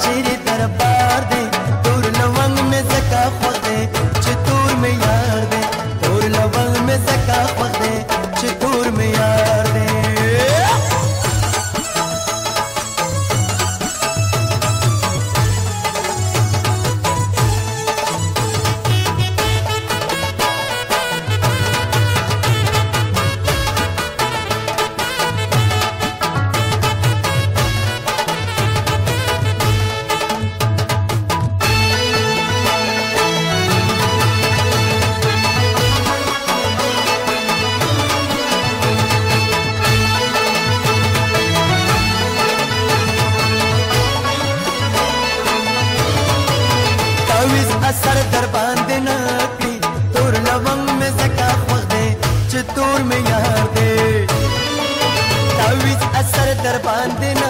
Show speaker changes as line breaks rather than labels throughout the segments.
cheating. दूर में यार दे तावीज असर दरबान देना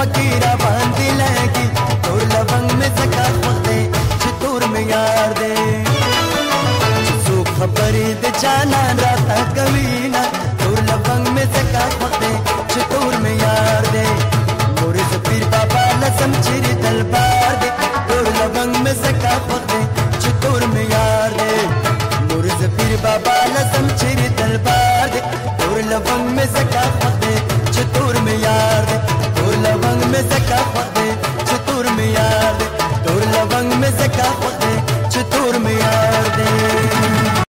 फकीरा बांधी लगी तो लवंग में सका फते चतुर में यार दे। सूख परीद जाना राता कमीना। तो लवंग में सका फते चतुर में यार दे। मुरिद पीर बाबा लसम चिरी तलबा